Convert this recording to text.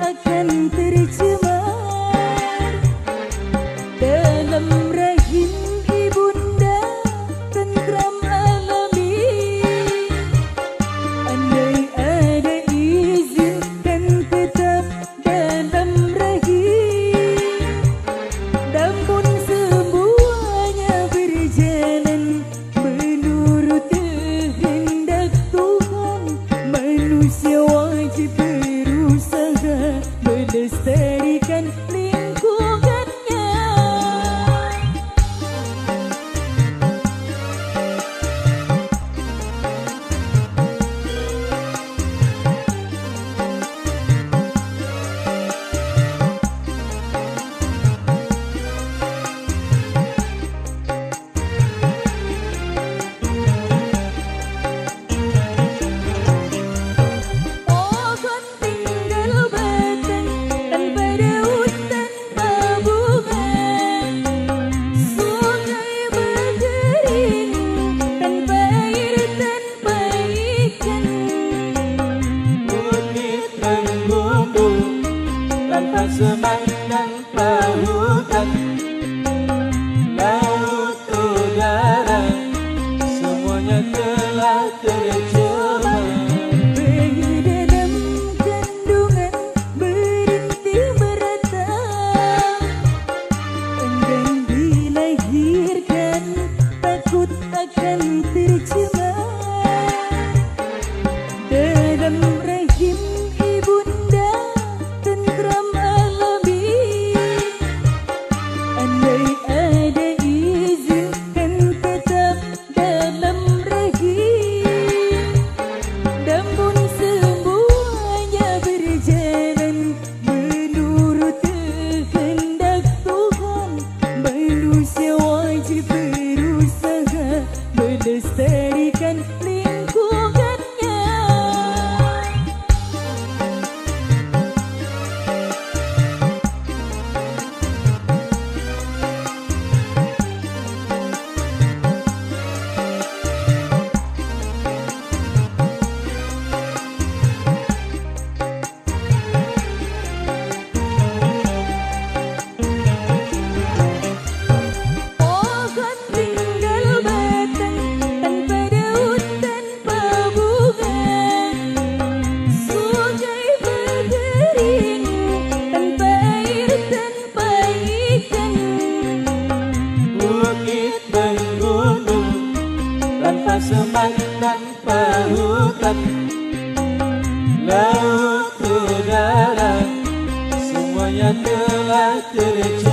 akan terjadi is steady please That's a man. tanpa sembah tanpa hutan laut udara semuanya telah terjadi